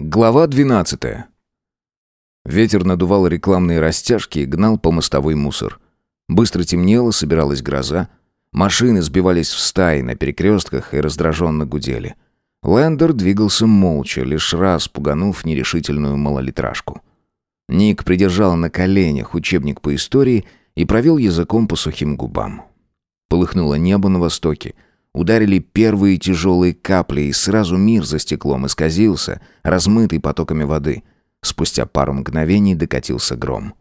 Глава 12. Ветер надувал рекламные растяжки и гнал по мостовой мусор. Быстро темнело, собиралась гроза. Машины сбивались в стаи на перекрестках и раздраженно гудели. Лендер двигался молча, лишь раз пуганув нерешительную малолитражку. Ник придержал на коленях учебник по истории и провел языком по сухим губам. Полыхнуло небо на востоке — Ударили первые тяжелые капли, и сразу мир за стеклом исказился, размытый потоками воды. Спустя пару мгновений докатился гром.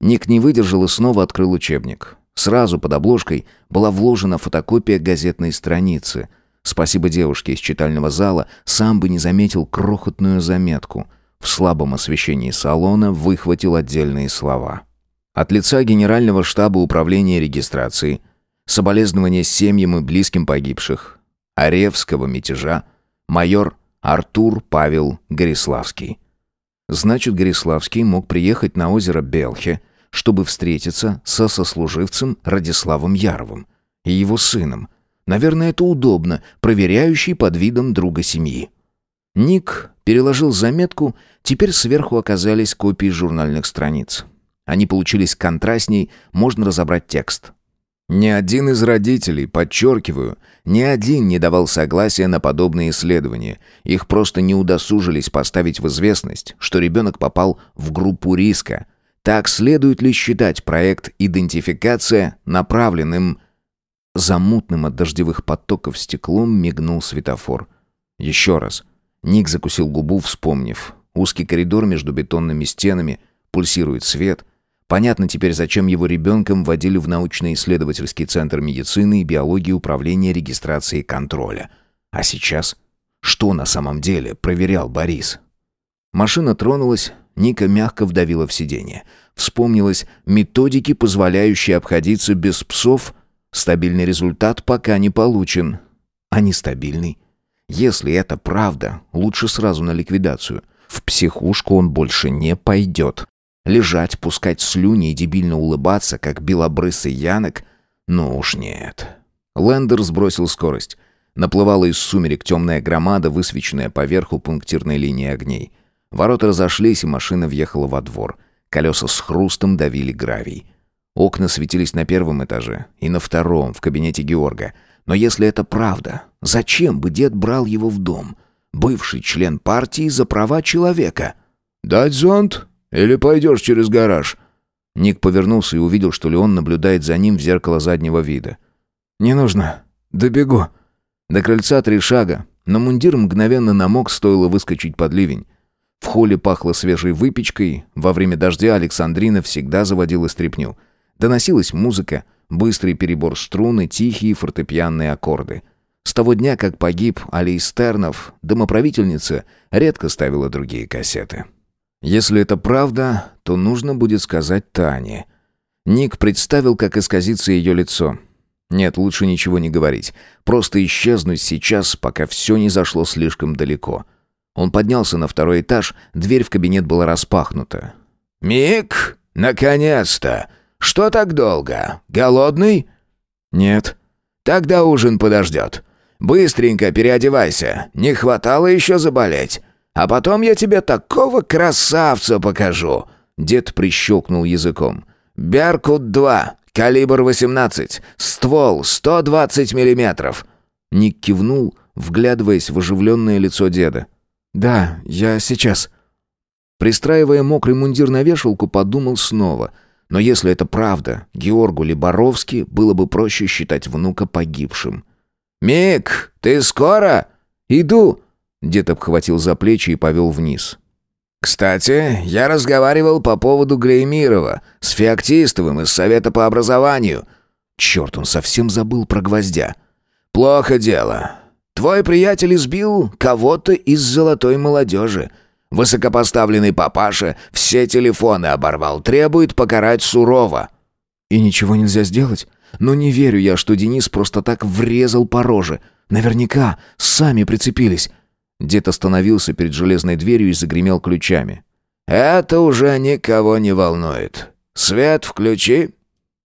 Ник не выдержал и снова открыл учебник. Сразу под обложкой была вложена фотокопия газетной страницы. Спасибо девушке из читального зала, сам бы не заметил крохотную заметку. В слабом освещении салона выхватил отдельные слова. От лица Генерального штаба управления регистрации соболезнования семьям и близким погибших, Оревского мятежа, майор Артур Павел Гориславский. Значит, Гориславский мог приехать на озеро Белхе, чтобы встретиться со сослуживцем Радиславом Яровым и его сыном. Наверное, это удобно, проверяющий под видом друга семьи. Ник переложил заметку, теперь сверху оказались копии журнальных страниц. Они получились контрастней, можно разобрать текст. Ни один из родителей, подчеркиваю, ни один не давал согласия на подобные исследования. Их просто не удосужились поставить в известность, что ребенок попал в группу риска. Так следует ли считать проект «Идентификация» направленным... Замутным от дождевых потоков стеклом мигнул светофор. Еще раз. Ник закусил губу, вспомнив. Узкий коридор между бетонными стенами, пульсирует свет — Понятно теперь, зачем его ребенком вводили в научно-исследовательский центр медицины и биологии управления регистрации и контроля. А сейчас? Что на самом деле проверял Борис? Машина тронулась, Ника мягко вдавила в сиденье. Вспомнилось методики, позволяющие обходиться без псов. Стабильный результат пока не получен. А нестабильный? Если это правда, лучше сразу на ликвидацию. В психушку он больше не пойдет. Лежать, пускать слюни и дебильно улыбаться, как белобрысый Янок? Ну уж нет. Лендер сбросил скорость. Наплывала из сумерек темная громада, высвеченная поверху пунктирной линии огней. Ворота разошлись, и машина въехала во двор. Колеса с хрустом давили гравий. Окна светились на первом этаже и на втором, в кабинете Георга. Но если это правда, зачем бы дед брал его в дом? Бывший член партии за права человека. «Дать зонт?» Или пойдешь через гараж?» Ник повернулся и увидел, что Леон наблюдает за ним в зеркало заднего вида. «Не нужно. Добегу». До крыльца три шага, но мундир мгновенно намок, стоило выскочить под ливень. В холле пахло свежей выпечкой, во время дождя Александрина всегда заводила стряпню. Доносилась музыка, быстрый перебор струны, тихие фортепианные аккорды. С того дня, как погиб Алей Стернов, домоправительница редко ставила другие кассеты. Если это правда, то нужно будет сказать Тане. Ник представил, как исказится ее лицо. Нет, лучше ничего не говорить. Просто исчезнуть сейчас, пока все не зашло слишком далеко. Он поднялся на второй этаж, дверь в кабинет была распахнута. «Мик, наконец-то! Что так долго? Голодный?» «Нет». «Тогда ужин подождет. Быстренько переодевайся, не хватало еще заболеть. А потом я тебе такого красавца покажу!» Дед прищелкнул языком. «Беркут-2, калибр 18, ствол 120 миллиметров». Ник кивнул, вглядываясь в оживленное лицо деда. «Да, я сейчас». Пристраивая мокрый мундир на вешалку, подумал снова. Но если это правда, Георгу Либоровски было бы проще считать внука погибшим. «Мик, ты скоро?» «Иду!» Дед обхватил за плечи и повел вниз. «Кстати, я разговаривал по поводу Глеймирова с Феоктистовым из Совета по образованию. Черт, он совсем забыл про гвоздя. Плохо дело. Твой приятель избил кого-то из золотой молодежи. Высокопоставленный папаша все телефоны оборвал, требует покарать сурово». «И ничего нельзя сделать? Но не верю я, что Денис просто так врезал по роже. Наверняка сами прицепились». Дед остановился перед железной дверью и загремел ключами. «Это уже никого не волнует. Свет включи».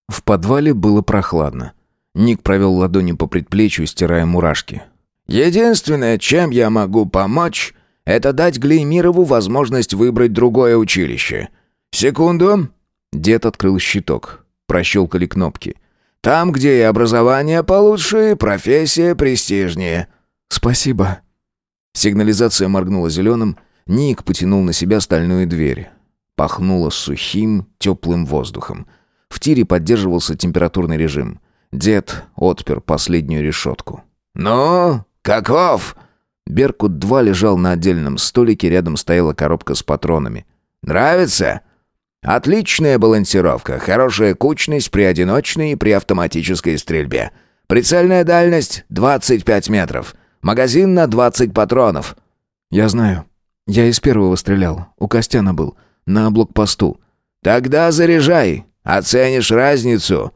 В подвале было прохладно. Ник провел ладонью по предплечью, стирая мурашки. «Единственное, чем я могу помочь, Это дать Глеймирову возможность выбрать другое училище. Секунду. Дед открыл щиток. Прощелкали кнопки. Там, где и образование получше, и профессия престижнее. Спасибо. Сигнализация моргнула зеленым. Ник потянул на себя стальную дверь. Пахнуло сухим, теплым воздухом. В тире поддерживался температурный режим. Дед отпер последнюю решетку. «Ну, каков?» Беркут-2 лежал на отдельном столике, рядом стояла коробка с патронами. «Нравится?» «Отличная балансировка, хорошая кучность при одиночной и при автоматической стрельбе. Прицельная дальность 25 метров. Магазин на 20 патронов». «Я знаю. Я из первого стрелял. У Костяна был. На блокпосту». «Тогда заряжай. Оценишь разницу».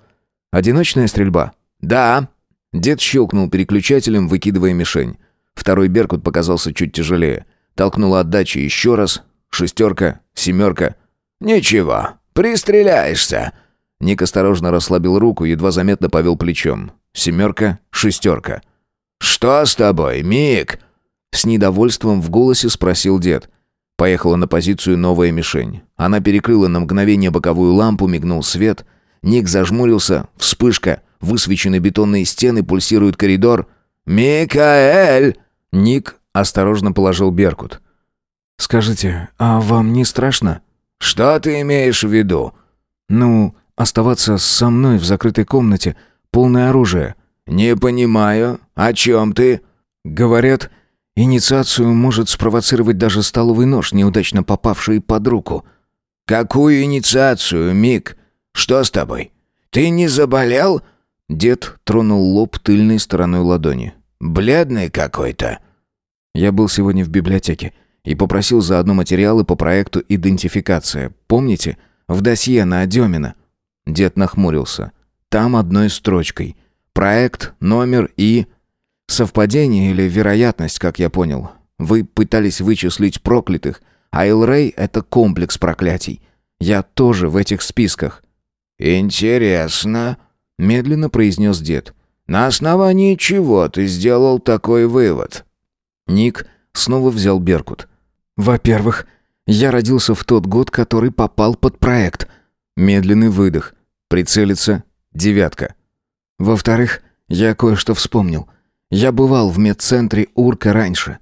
«Одиночная стрельба?» «Да». Дед щелкнул переключателем, выкидывая мишень. Второй «Беркут» показался чуть тяжелее. Толкнула отдача еще раз. Шестерка, семерка. «Ничего, пристреляешься». Ник осторожно расслабил руку, едва заметно повел плечом. Семерка, шестерка. «Что с тобой, Мик?» С недовольством в голосе спросил дед. Поехала на позицию новая мишень. Она перекрыла на мгновение боковую лампу, мигнул свет. Ник зажмурился. Вспышка. Высвечены бетонные стены, пульсирует коридор. «Микаэль!» Ник осторожно положил Беркут. «Скажите, а вам не страшно?» «Что ты имеешь в виду?» «Ну, оставаться со мной в закрытой комнате, полное оружие». «Не понимаю. О чем ты?» «Говорят, инициацию может спровоцировать даже столовый нож, неудачно попавший под руку». «Какую инициацию, Мик? Что с тобой? Ты не заболел?» Дед тронул лоб тыльной стороной ладони. «Бледный какой-то». «Я был сегодня в библиотеке и попросил заодно материалы по проекту «Идентификация». Помните? В досье на Демина». Дед нахмурился. «Там одной строчкой. Проект, номер и...» «Совпадение или вероятность, как я понял. Вы пытались вычислить проклятых, а Элрей — это комплекс проклятий. Я тоже в этих списках». «Интересно», — медленно произнес дед. «На основании чего ты сделал такой вывод?» Ник снова взял Беркут. «Во-первых, я родился в тот год, который попал под проект». Медленный выдох. Прицелиться. Девятка. Во-вторых, я кое-что вспомнил. Я бывал в медцентре Урка раньше.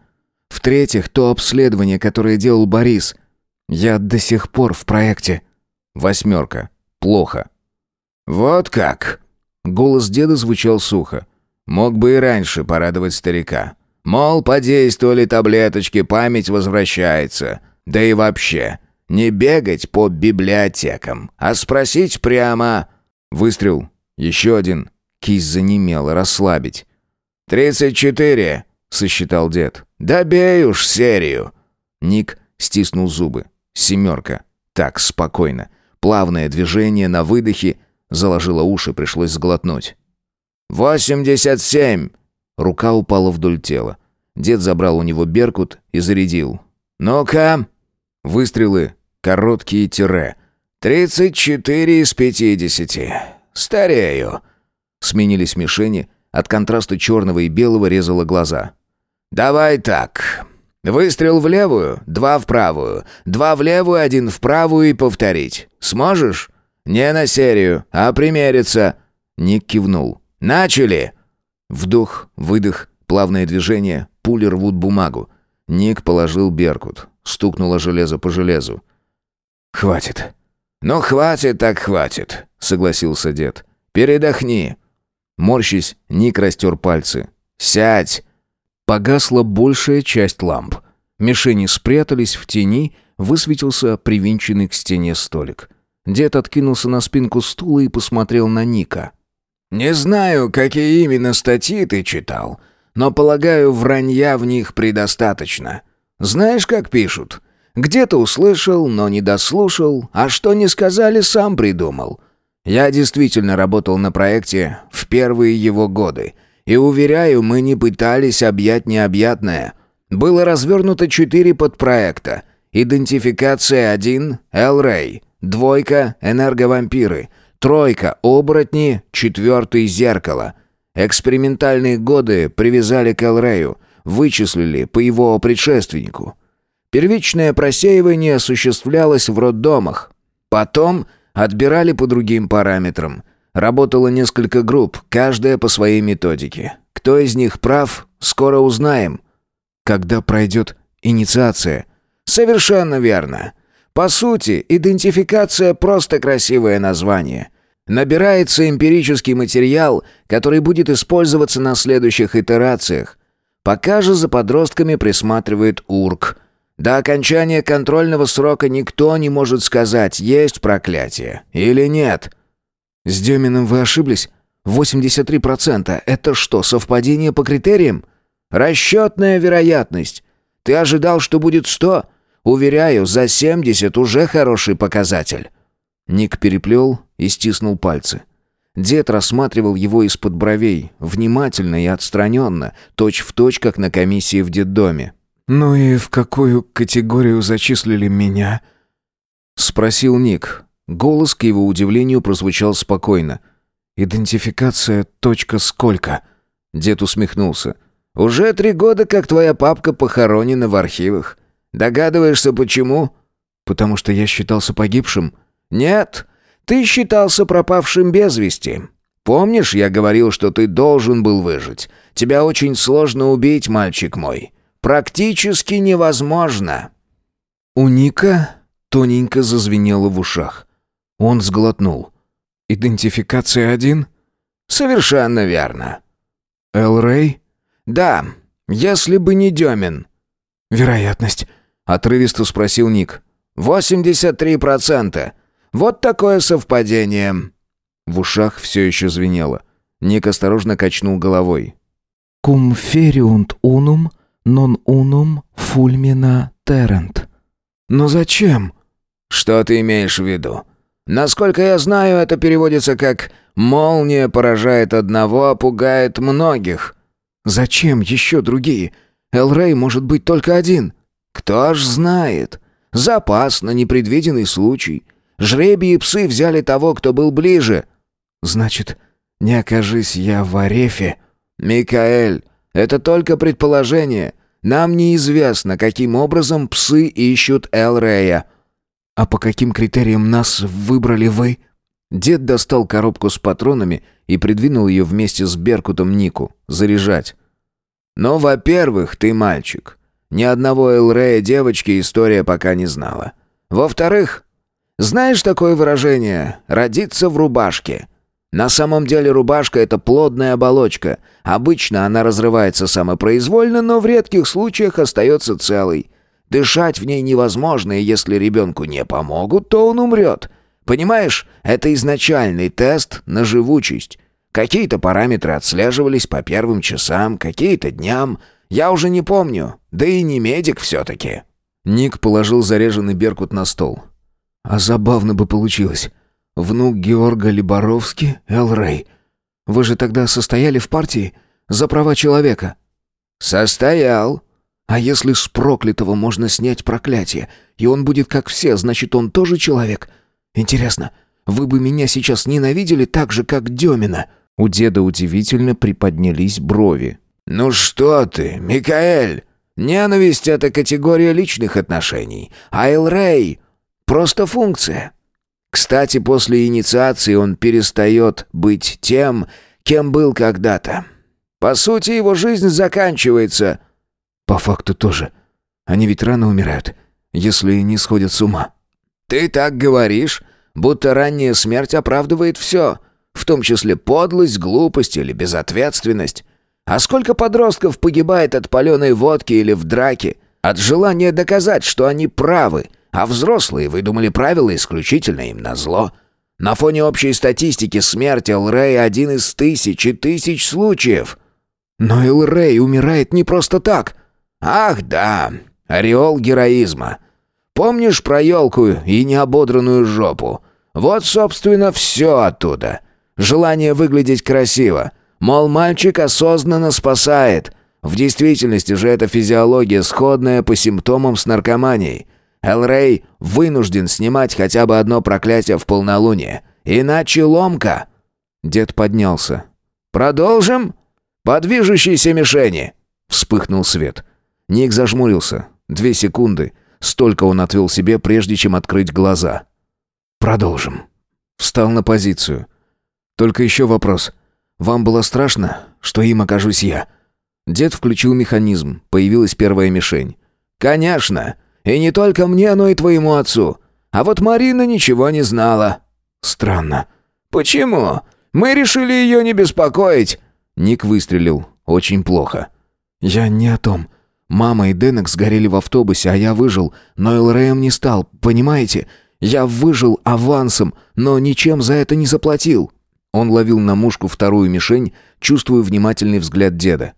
В-третьих, то обследование, которое делал Борис. Я до сих пор в проекте. Восьмерка. Плохо. «Вот как!» Голос деда звучал сухо. «Мог бы и раньше порадовать старика. Мол, подействовали таблеточки, память возвращается. Да и вообще, не бегать по библиотекам, а спросить прямо...» Выстрел. Еще один. Кисть занемела. Расслабить. «Тридцать четыре», — сосчитал дед. «Добей уж серию». Ник стиснул зубы. Семерка. Так, спокойно. Плавное движение на выдохе. Заложило уши, пришлось сглотнуть. «Восемьдесят семь!» Рука упала вдоль тела. Дед забрал у него беркут и зарядил. «Ну-ка!» Выстрелы. Короткие тире. «Тридцать четыре из пятидесяти. Старею». Сменились мишени. От контраста черного и белого резало глаза. «Давай так. Выстрел в левую, два в правую. Два в левую, один в правую и повторить. Сможешь? Не на серию, а примериться». Ник кивнул. «Начали!» Вдох, выдох, плавное движение, пули рвут бумагу. Ник положил беркут. Стукнуло железо по железу. «Хватит». «Ну, хватит так хватит», — согласился дед. «Передохни». Морщись, Ник растер пальцы. «Сядь!» Погасла большая часть ламп. Мишени спрятались в тени, высветился привинченный к стене столик. Дед откинулся на спинку стула и посмотрел на Ника. «Не знаю, какие именно статьи ты читал, но, полагаю, вранья в них предостаточно. Знаешь, как пишут? Где-то услышал, но не дослушал, а что не сказали, сам придумал. Я действительно работал на проекте в первые его годы, и, уверяю, мы не пытались объять необъятное. Было развернуто четыре подпроекта. Идентификация 1 — Эл-Рэй, двойка — Энерговампиры — Тройка, оборотни, четвертый зеркало. Экспериментальные годы привязали к Элрею. вычислили по его предшественнику. Первичное просеивание осуществлялось в роддомах. Потом отбирали по другим параметрам. Работало несколько групп, каждая по своей методике. Кто из них прав, скоро узнаем. Когда пройдет инициация? Совершенно верно. По сути, идентификация просто красивое название. Набирается эмпирический материал, который будет использоваться на следующих итерациях. Пока же за подростками присматривает УРК. До окончания контрольного срока никто не может сказать, есть проклятие или нет. С Деминым вы ошиблись? 83% — это что, совпадение по критериям? Расчетная вероятность. Ты ожидал, что будет 100? Уверяю, за 70 уже хороший показатель. Ник переплел и стиснул пальцы. Дед рассматривал его из-под бровей, внимательно и отстраненно, точь-в-точь, как на комиссии в детдоме. «Ну и в какую категорию зачислили меня?» Спросил Ник. Голос, к его удивлению, прозвучал спокойно. «Идентификация точка сколько?» Дед усмехнулся. «Уже три года, как твоя папка похоронена в архивах. Догадываешься, почему?» «Потому что я считался погибшим?» «Нет, ты считался пропавшим без вести. Помнишь, я говорил, что ты должен был выжить? Тебя очень сложно убить, мальчик мой. Практически невозможно». У Ника тоненько зазвенело в ушах. Он сглотнул. «Идентификация один?» «Совершенно верно». «Эл Рэй?» «Да, если бы не Демин». «Вероятность?» — отрывисто спросил Ник. «Восемьдесят три процента. Вот такое совпадение». В ушах все еще звенело. Ник осторожно качнул головой. «Cum feriunt unum, non unum fulmina terrent». «Но зачем?» «Что ты имеешь в виду?» Насколько я знаю, это переводится как «молния поражает одного, а пугает многих». «Зачем еще другие? Элрей может быть только один». «Кто ж знает. Запас на непредвиденный случай. Жребии и псы взяли того, кто был ближе». «Значит, не окажись я в Арефе». «Микаэль, это только предположение. Нам неизвестно, каким образом псы ищут Элрея». «А по каким критериям нас выбрали вы?» Дед достал коробку с патронами и придвинул ее вместе с Беркутом Нику. Заряжать. «Ну, во-первых, ты мальчик. Ни одного Элрея девочки история пока не знала. Во-вторых, знаешь такое выражение «родиться в рубашке»?» На самом деле рубашка – это плодная оболочка. Обычно она разрывается самопроизвольно, но в редких случаях остается целой. Дышать в ней невозможно, и если ребенку не помогут, то он умрет. Понимаешь, это изначальный тест на живучесть. Какие-то параметры отслеживались по первым часам, какие-то дням. Я уже не помню, да и не медик все-таки». Ник положил заряженный беркут на стол. «А забавно бы получилось. Внук Георга Либоровский, Эл Рэй. Вы же тогда состояли в партии за права человека?» «Состоял», а если с проклятого можно снять проклятие, и он будет как все, значит, он тоже человек? Интересно, вы бы меня сейчас ненавидели так же, как Демина?» У деда удивительно приподнялись брови. «Ну что ты, Микаэль? Ненависть — это категория личных отношений, а Элрей — просто функция. Кстати, после инициации он перестает быть тем, кем был когда-то. По сути, его жизнь заканчивается — по факту тоже. Они ведь рано умирают, если не сходят с ума. Ты так говоришь, будто ранняя смерть оправдывает все, в том числе подлость, глупость или безответственность. А сколько подростков погибает от паленой водки или в драке, от желания доказать, что они правы, а взрослые выдумали правила исключительно им на зло. На фоне общей статистики смерти Элрей один из тысяч и тысяч случаев. Но Элрей умирает не просто так — «Ах да, ореол героизма. Помнишь про елку и неободранную жопу? Вот, собственно, все оттуда. Желание выглядеть красиво. Мол, мальчик осознанно спасает. В действительности же это физиология, сходная по симптомам с наркоманией. Элрей вынужден снимать хотя бы одно проклятие в полнолуние. Иначе ломка». Дед поднялся. «Продолжим? По движущейся мишени». Вспыхнул свет. Ник зажмурился. Две секунды. Столько он отвел себе, прежде чем открыть глаза. «Продолжим». Встал на позицию. «Только еще вопрос. Вам было страшно, что им окажусь я?» Дед включил механизм. Появилась первая мишень. «Конечно. И не только мне, но и твоему отцу. А вот Марина ничего не знала». «Странно». «Почему? Мы решили ее не беспокоить». Ник выстрелил. Очень плохо. «Я не о том. Мама и Денек сгорели в автобусе, а я выжил, но ЛРМ не стал, понимаете? Я выжил авансом, но ничем за это не заплатил». Он ловил на мушку вторую мишень, чувствуя внимательный взгляд деда.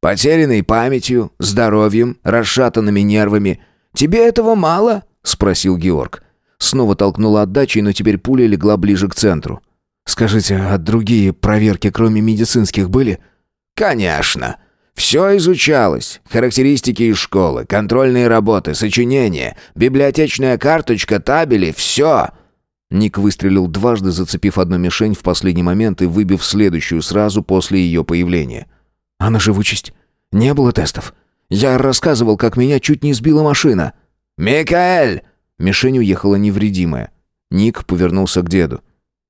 «Потерянной памятью, здоровьем, расшатанными нервами. Тебе этого мало?» — спросил Георг. Снова толкнула отдачей, но теперь пуля легла ближе к центру. «Скажите, а другие проверки, кроме медицинских, были?» «Конечно. Все изучалось. Характеристики из школы, контрольные работы, сочинения, библиотечная карточка, табели, все». Ник выстрелил дважды, зацепив одну мишень в последний момент и выбив следующую сразу после ее появления. «А на живучесть? Не было тестов. Я рассказывал, как меня чуть не сбила машина». «Микаэль!» Мишень уехала невредимая. Ник повернулся к деду.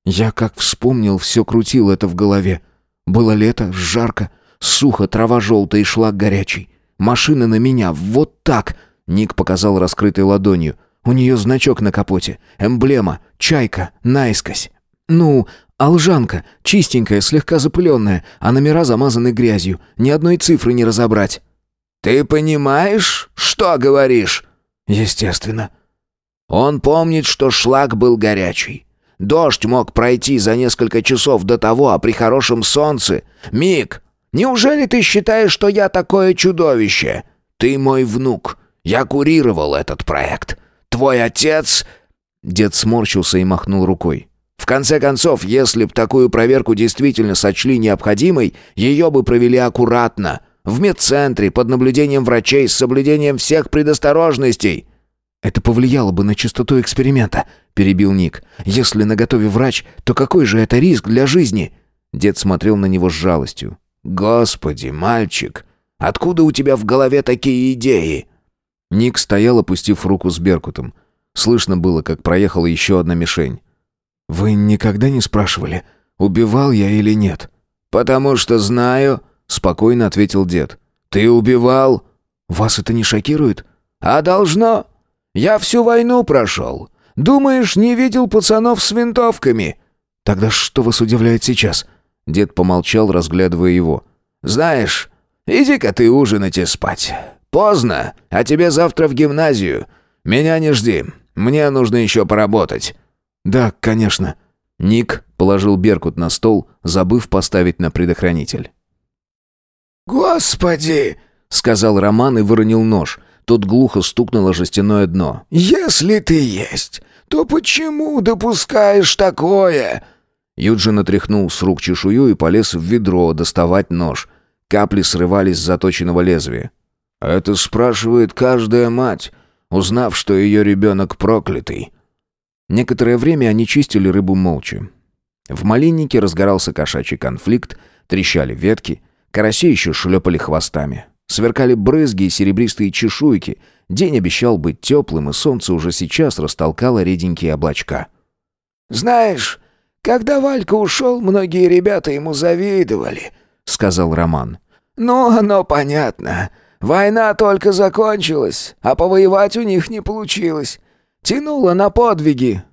Я как вспомнил, все крутил это в голове. Было лето, жарко, сухо, трава желтая и шлак горячий. Машина на меня, вот так. Ник показал раскрытой ладонью. У нее значок на капоте, эмблема, чайка, наискось. Ну, алжанка, чистенькая, слегка запыленная, а номера замазаны грязью. Ни одной цифры не разобрать. «Ты понимаешь, что говоришь?» «Естественно». «Он помнит, что шлак был горячий. Дождь мог пройти за несколько часов до того, а при хорошем солнце... Мик, неужели ты считаешь, что я такое чудовище? Ты мой внук. Я курировал этот проект. Твой отец...» Дед сморщился и махнул рукой. «В конце концов, если б такую проверку действительно сочли необходимой, ее бы провели аккуратно, в медцентре, под наблюдением врачей, с соблюдением всех предосторожностей». «Это повлияло бы на частоту эксперимента», — перебил Ник. «Если наготове врач, то какой же это риск для жизни?» Дед смотрел на него с жалостью. «Господи, мальчик, откуда у тебя в голове такие идеи?» Ник стоял, опустив руку с Беркутом. Слышно было, как проехала еще одна мишень. «Вы никогда не спрашивали, убивал я или нет?» «Потому что знаю», — спокойно ответил дед. «Ты убивал?» «Вас это не шокирует?» «А должно?» Я всю войну прошел. Думаешь, не видел пацанов с винтовками?» «Тогда что вас удивляет сейчас?» Дед помолчал, разглядывая его. «Знаешь, иди-ка ты ужинать и спать. Поздно, а тебе завтра в гимназию. Меня не жди, мне нужно еще поработать». «Да, конечно». Ник положил Беркут на стол, забыв поставить на предохранитель. «Господи!» — сказал Роман и выронил нож — тот глухо стукнуло жестяное дно. «Если ты есть, то почему допускаешь такое?» Юджин отряхнул с рук чешую и полез в ведро доставать нож. Капли срывались с заточенного лезвия. «Это спрашивает каждая мать, узнав, что ее ребенок проклятый». Некоторое время они чистили рыбу молча. В малиннике разгорался кошачий конфликт, трещали ветки, караси еще шлепали хвостами. Сверкали брызги и серебристые чешуйки. День обещал быть теплым, и солнце уже сейчас растолкало реденькие облачка. «Знаешь, когда Валька ушел, многие ребята ему завидовали», — сказал Роман. «Ну, оно понятно. Война только закончилась, а повоевать у них не получилось. Тянуло на подвиги».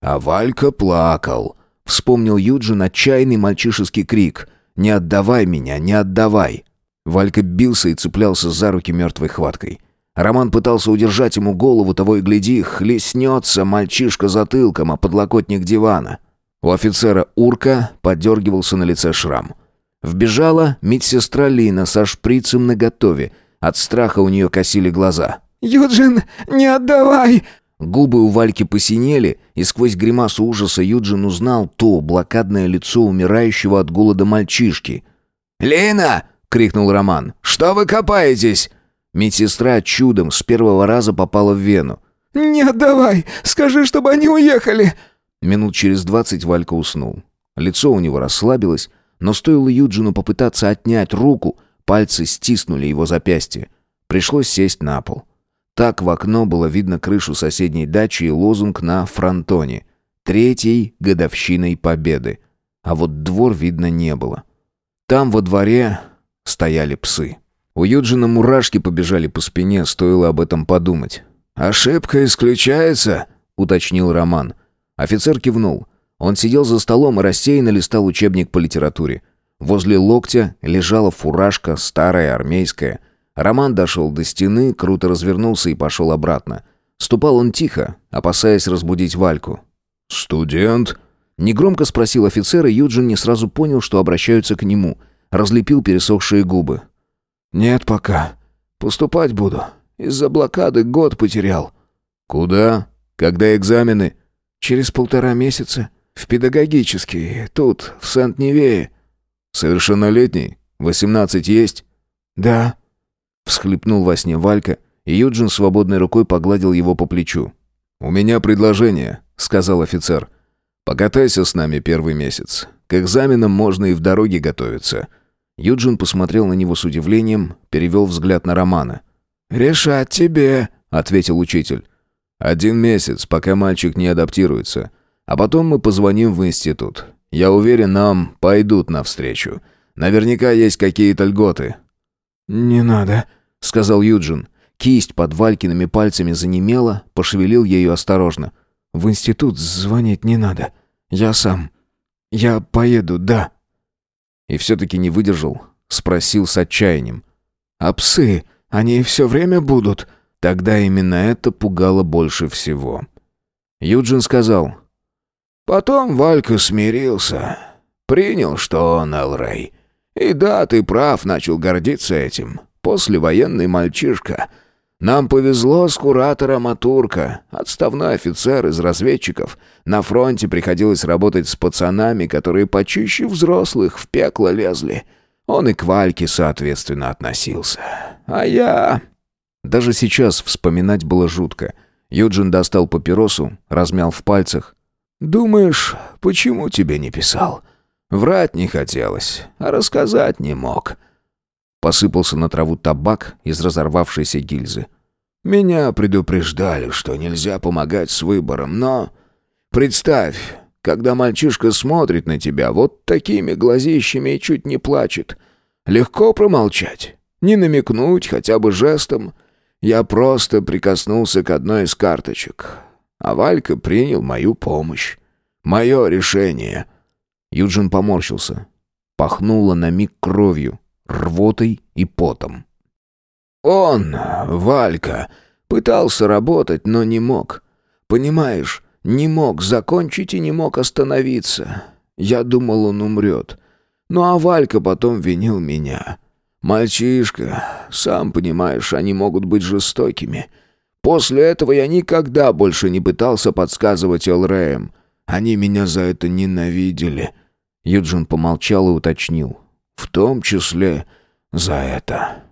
А Валька плакал. Вспомнил Юджин отчаянный мальчишеский крик. «Не отдавай меня, не отдавай!» Валька бился и цеплялся за руки мертвой хваткой. Роман пытался удержать ему голову, того и гляди, хлестнется мальчишка затылком, а подлокотник дивана. У офицера Урка подергивался на лице шрам. Вбежала медсестра Лина со шприцем наготове. От страха у нее косили глаза. «Юджин, не отдавай!» Губы у Вальки посинели, и сквозь гримасу ужаса Юджин узнал то блокадное лицо умирающего от голода мальчишки. «Лина!» — крикнул Роман. «Что вы копаетесь?» Медсестра чудом с первого раза попала в вену. «Не отдавай! Скажи, чтобы они уехали!» Минут через двадцать Валька уснул. Лицо у него расслабилось, но стоило Юджину попытаться отнять руку, Пальцы стиснули его запястье. Пришлось сесть на пол. Так в окно было видно крышу соседней дачи и лозунг на фронтоне. Третьей годовщиной победы. А вот двор видно не было. Там во дворе стояли псы. У Юджина мурашки побежали по спине, стоило об этом подумать. «Ошибка исключается», — уточнил Роман. Офицер кивнул. Он сидел за столом и рассеянно листал учебник по литературе. Возле локтя лежала фуражка, старая, армейская. Роман дошел до стены, круто развернулся и пошел обратно. Ступал он тихо, опасаясь разбудить Вальку. «Студент?» Негромко спросил офицер, и Юджин не сразу понял, что обращаются к нему. Разлепил пересохшие губы. «Нет пока. Поступать буду. Из-за блокады год потерял». «Куда? Когда экзамены?» «Через полтора месяца. В педагогический. Тут, в Сент-Невее». «Совершеннолетний? Восемнадцать есть?» «Да». Всхлипнул во сне Валька, и Юджин свободной рукой погладил его по плечу. «У меня предложение», — сказал офицер. «Покатайся с нами первый месяц. К экзаменам можно и в дороге готовиться». Юджин посмотрел на него с удивлением, перевел взгляд на Романа. «Решать тебе», — ответил учитель. «Один месяц, пока мальчик не адаптируется. А потом мы позвоним в институт. Я уверен, нам пойдут навстречу. Наверняка есть какие-то льготы». «Не надо», — сказал Юджин. Кисть под Валькиными пальцами занемела, пошевелил ею осторожно. «В институт звонить не надо. Я сам. Я поеду, да». И все-таки не выдержал, спросил с отчаянием. «А псы, они все время будут?» Тогда именно это пугало больше всего. Юджин сказал. «Потом Валька смирился. Принял, что он Элрей. И да, ты прав, начал гордиться этим. Послевоенный мальчишка. Нам повезло с куратором Атурка, отставной офицер из разведчиков. На фронте приходилось работать с пацанами, которые почище взрослых в пекло лезли. Он и к Вальке, соответственно, относился. А я... Даже сейчас вспоминать было жутко. Юджин достал папиросу, размял в пальцах. «Думаешь, почему тебе не писал? Врать не хотелось, а рассказать не мог». Посыпался на траву табак из разорвавшейся гильзы. «Меня предупреждали, что нельзя помогать с выбором, но... Представь, когда мальчишка смотрит на тебя вот такими глазищами и чуть не плачет. Легко промолчать, не намекнуть хотя бы жестом. Я просто прикоснулся к одной из карточек, а Валька принял мою помощь. Мое решение». Юджин поморщился. Пахнуло на миг кровью рвотой и потом. «Он, Валька, пытался работать, но не мог. Понимаешь, не мог закончить и не мог остановиться. Я думал, он умрет. Ну а Валька потом винил меня. Мальчишка, сам понимаешь, они могут быть жестокими. После этого я никогда больше не пытался подсказывать Элреям. Они меня за это ненавидели». Юджин помолчал и уточнил. В том числе за это.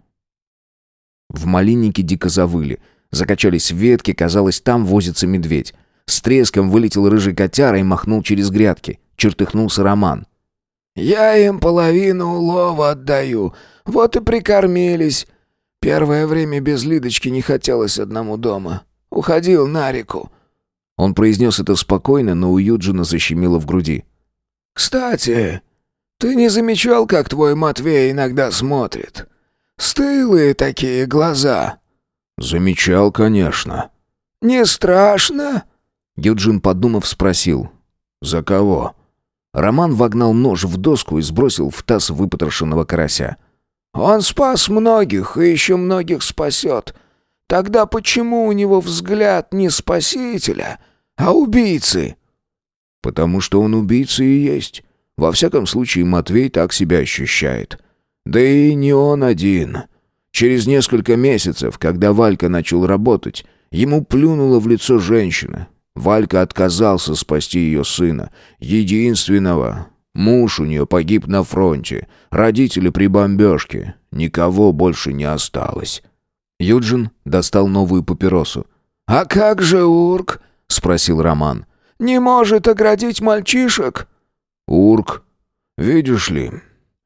В малиннике дико завыли. Закачались ветки, казалось, там возится медведь. С треском вылетел рыжий котяра и махнул через грядки. Чертыхнулся Роман. «Я им половину улова отдаю. Вот и прикормились. Первое время без Лидочки не хотелось одному дома. Уходил на реку». Он произнес это спокойно, но у Юджина защемило в груди. «Кстати, ты не замечал, как твой Матвей иногда смотрит? Стылые такие глаза». «Замечал, конечно». «Не страшно?» Юджин, подумав, спросил. «За кого?» Роман вогнал нож в доску и сбросил в таз выпотрошенного карася. «Он спас многих и еще многих спасет. Тогда почему у него взгляд не спасителя, а убийцы?» «Потому что он убийца и есть. Во всяком случае, Матвей так себя ощущает. Да и не он один. Через несколько месяцев, когда Валька начал работать, ему плюнула в лицо женщина. Валька отказался спасти ее сына, единственного. Муж у нее погиб на фронте, родители при бомбежке. Никого больше не осталось. Юджин достал новую папиросу. «А как же Урк?» — спросил Роман. «Не может оградить мальчишек?» Урк. Видишь ли,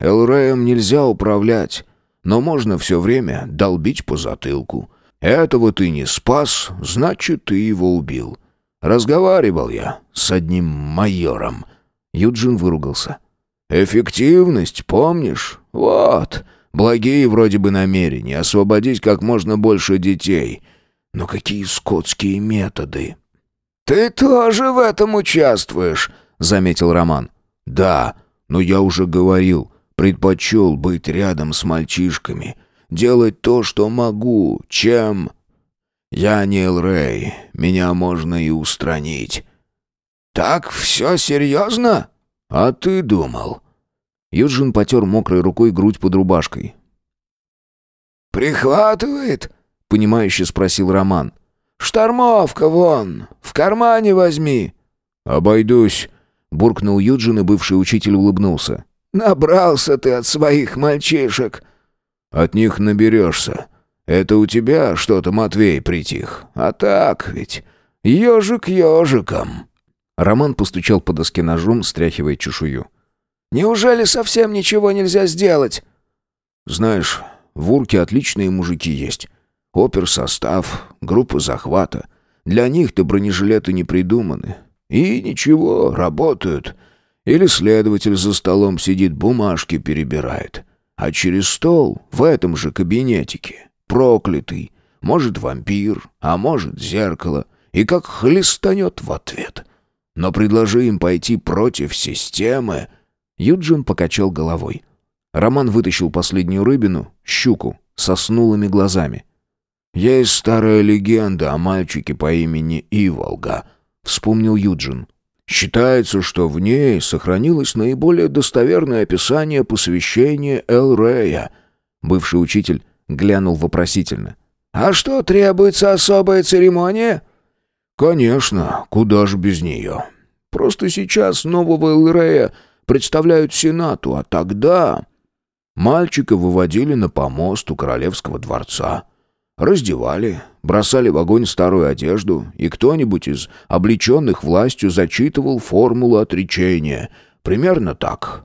Элреем нельзя управлять. но можно все время долбить по затылку. Этого ты не спас, значит, ты его убил. Разговаривал я с одним майором». Юджин выругался. «Эффективность, помнишь? Вот, благие вроде бы намерения, освободить как можно больше детей. Но какие скотские методы!» «Ты тоже в этом участвуешь», — заметил Роман. «Да, но я уже говорил, предпочел быть рядом с мальчишками, делать то, что могу, чем...» «Я не Элрей, меня можно и устранить». «Так все серьезно?» «А ты думал?» Юджин потер мокрой рукой грудь под рубашкой. «Прихватывает?» — понимающе спросил Роман. «Штормовка вон, в кармане возьми». «Обойдусь», — буркнул Юджин, и бывший учитель улыбнулся. «Набрался ты от своих мальчишек». «От них наберешься. Это у тебя что-то, Матвей, притих. А так ведь, ежик ежиком». Роман постучал по доске ножом, стряхивая чешую. «Неужели совсем ничего нельзя сделать?» «Знаешь, в Урке отличные мужики есть. Оперсостав, группа захвата. Для них-то бронежилеты не придуманы. И ничего, работают. Или следователь за столом сидит, бумажки перебирает. А через стол, в этом же кабинетике, проклятый, может вампир, а может зеркало, и как хлестанет в ответ. Но предложи им пойти против системы. Юджин покачал головой. Роман вытащил последнюю рыбину, щуку, со снулыми глазами. «Есть старая легенда о мальчике по имени Иволга», — вспомнил Юджин. «Считается, что в ней сохранилось наиболее достоверное описание посвящения Эл-Рея». Бывший учитель глянул вопросительно. «А что, требуется особая церемония?» «Конечно, куда же без нее. Просто сейчас нового Элрея представляют Сенату, а тогда...» Мальчика выводили на помост у королевского дворца. Раздевали, бросали в огонь старую одежду, и кто-нибудь из облеченных властью зачитывал формулу отречения. Примерно так.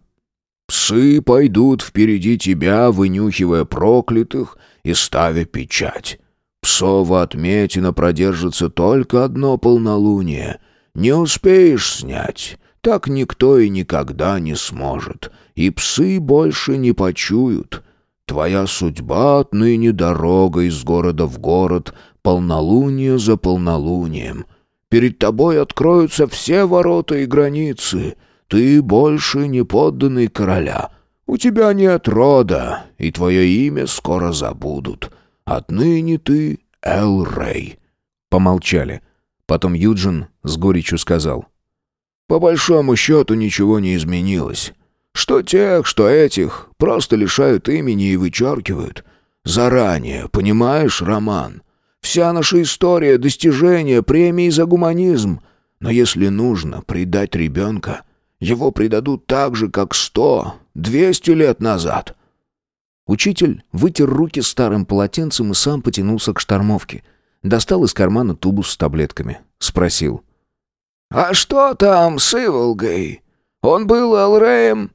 «Псы пойдут впереди тебя, вынюхивая проклятых и ставя печать. Псова отметина продержится только одно полнолуние. Не успеешь снять, так никто и никогда не сможет, и псы больше не почуют. Твоя судьба отныне дорога из города в город, полнолуние за полнолунием. Перед тобой откроются все ворота и границы. Ты больше не подданный короля. У тебя нет рода, и твое имя скоро забудут. Отныне ты Эл-Рэй». Помолчали. Потом Юджин с горечью сказал. «По большому счету ничего не изменилось. Что тех, что этих, просто лишают имени и вычеркивают. Заранее, понимаешь, Роман? Вся наша история — достижение премии за гуманизм. Но если нужно предать ребенка, его предадут так же, как сто, двести лет назад». Учитель вытер руки старым полотенцем и сам потянулся к штормовке. Достал из кармана тубус с таблетками. Спросил. «А что там с Иволгой? Он был Алреем?»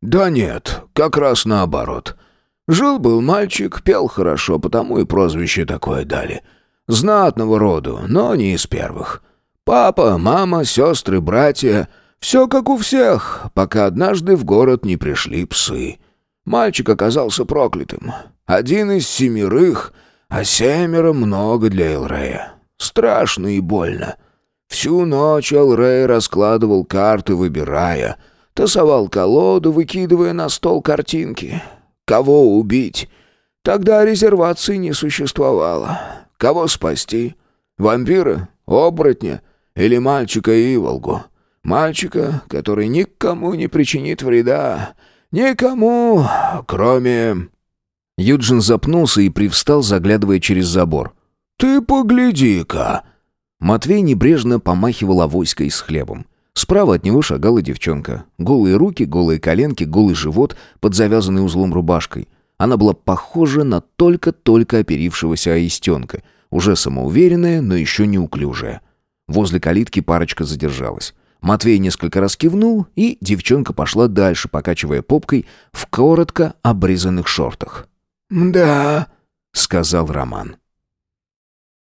«Да нет, как раз наоборот. Жил-был мальчик, пел хорошо, потому и прозвище такое дали. Знатного роду, но не из первых. Папа, мама, сестры, братья — все как у всех, пока однажды в город не пришли псы». Мальчик оказался проклятым. Один из семерых, а семеро много для Элрея. Страшно и больно. Всю ночь Элрей раскладывал карты, выбирая. Тасовал колоду, выкидывая на стол картинки. Кого убить? Тогда резервации не существовало. Кого спасти? Вампира? Оборотня? Или мальчика Иволгу? Мальчика, который никому не причинит вреда, «Никому, кроме...» Юджин запнулся и привстал, заглядывая через забор. «Ты погляди-ка!» Матвей небрежно помахивал авоськой с хлебом. Справа от него шагала девчонка. Голые руки, голые коленки, голый живот под завязанной узлом рубашкой. Она была похожа на только-только оперившегося аистенка. Уже самоуверенная, но еще неуклюжая. Возле калитки парочка задержалась. Матвей несколько раз кивнул, и девчонка пошла дальше, покачивая попкой в коротко обрезанных шортах. «Да», — сказал Роман.